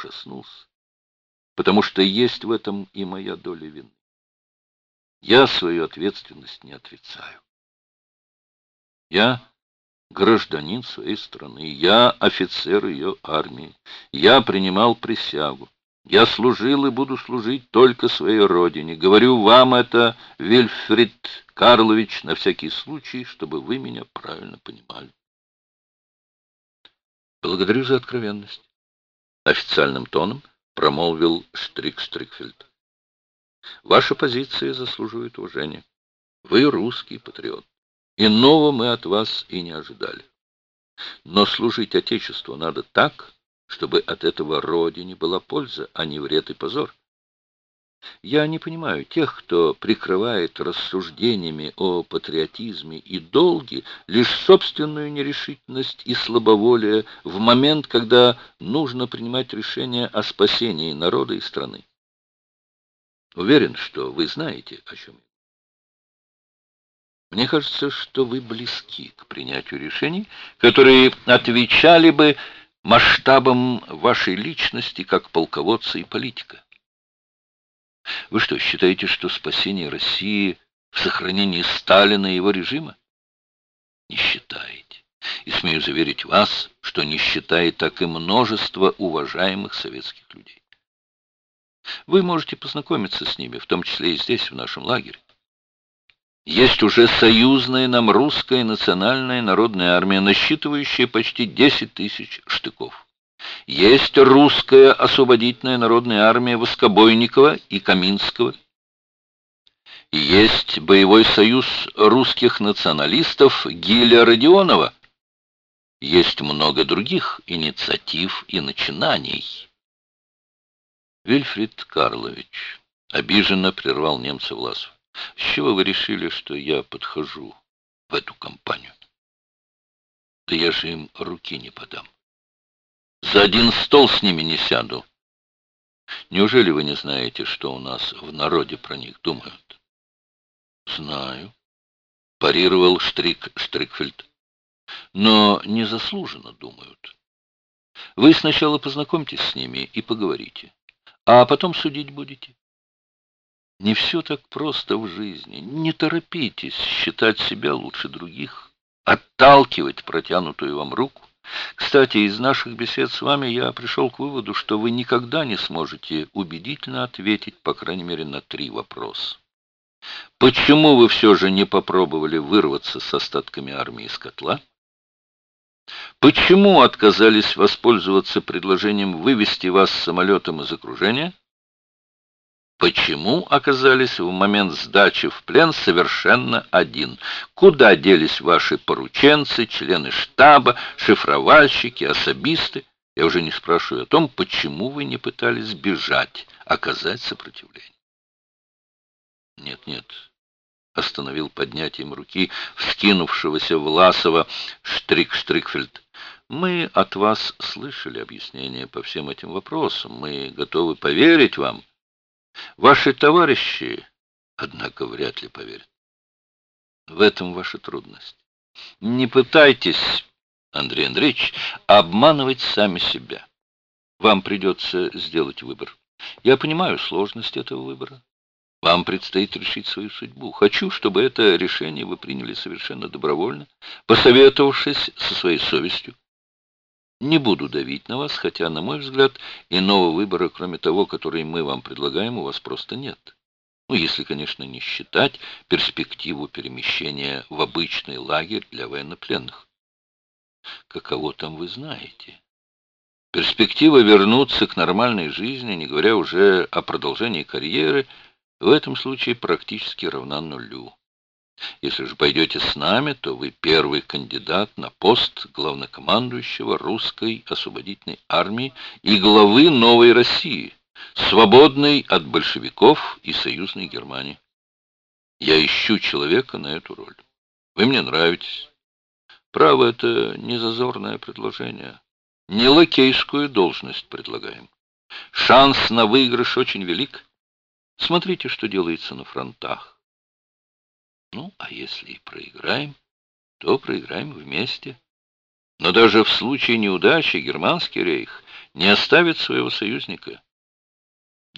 ужаснулся, потому что есть в этом и моя доля вины. Я свою ответственность не отрицаю. Я гражданин своей страны, я офицер ее армии, я принимал присягу. Я служил и буду служить только своей родине. Говорю вам это, Вильфрид Карлович, на всякий случай, чтобы вы меня правильно понимали. Благодарю за откровенность. Официальным тоном промолвил Штрик Стрикфельд. Ваша позиция заслуживает уважения. Вы русский патриот. Иного мы от вас и не ожидали. Но служить Отечеству надо так, чтобы от этого Родине была польза, а не вред и позор. Я не понимаю тех, кто прикрывает рассуждениями о патриотизме и долге лишь собственную нерешительность и слабоволие в момент, когда нужно принимать решение о спасении народа и страны. Уверен, что вы знаете, о чем я. Мне кажется, что вы близки к принятию решений, которые отвечали бы масштабам вашей личности как полководца и политика. Вы что, считаете, что спасение России в сохранении Сталина и его режима? Не считаете. И смею заверить вас, что не считает так и множество уважаемых советских людей. Вы можете познакомиться с ними, в том числе и здесь, в нашем лагере. Есть уже союзная нам русская национальная народная армия, насчитывающая почти 10 тысяч штыков. Есть русская освободительная народная армия Воскобойникова и Каминского. Есть боевой союз русских националистов Гиля Родионова. Есть много других инициатив и начинаний. Вильфрид Карлович обиженно прервал немца Власов. С чего вы решили, что я подхожу в эту компанию? Да я же им руки не подам. За один стол с ними не сяду. Неужели вы не знаете, что у нас в народе про них думают? Знаю, парировал Штрик Штрикфельд. Но незаслуженно думают. Вы сначала познакомьтесь с ними и поговорите, а потом судить будете. Не все так просто в жизни. Не торопитесь считать себя лучше других, отталкивать протянутую вам руку. Кстати, из наших бесед с вами я пришел к выводу, что вы никогда не сможете убедительно ответить, по крайней мере, на три вопроса. Почему вы все же не попробовали вырваться с остатками армии из котла? Почему отказались воспользоваться предложением вывести вас самолетом из окружения? Почему оказались в момент сдачи в плен совершенно один? Куда делись ваши порученцы, члены штаба, шифровальщики, особисты? Я уже не спрашиваю о том, почему вы не пытались бежать, оказать сопротивление. Нет, нет, остановил поднятием руки вскинувшегося Власова Штрик-Штрикфельд. Мы от вас слышали объяснения по всем этим вопросам. Мы готовы поверить вам. Ваши товарищи, однако, вряд ли поверят. В этом ваша трудность. Не пытайтесь, Андрей Андреевич, обманывать сами себя. Вам придется сделать выбор. Я понимаю сложность этого выбора. Вам предстоит решить свою судьбу. Хочу, чтобы это решение вы приняли совершенно добровольно, посоветовавшись со своей совестью. Не буду давить на вас, хотя, на мой взгляд, иного выбора, кроме того, который мы вам предлагаем, у вас просто нет. Ну, если, конечно, не считать перспективу перемещения в обычный лагерь для военнопленных. Каково там вы знаете? Перспектива вернуться к нормальной жизни, не говоря уже о продолжении карьеры, в этом случае практически равна нулю. Если же пойдете с нами, то вы первый кандидат на пост главнокомандующего русской освободительной армии и главы новой России, свободной от большевиков и союзной Германии. Я ищу человека на эту роль. Вы мне нравитесь. Право, это не зазорное предложение. Не лакейскую должность предлагаем. Шанс на выигрыш очень велик. Смотрите, что делается на фронтах. Ну, а если и проиграем, то проиграем вместе. Но даже в случае неудачи германский рейх не оставит своего союзника.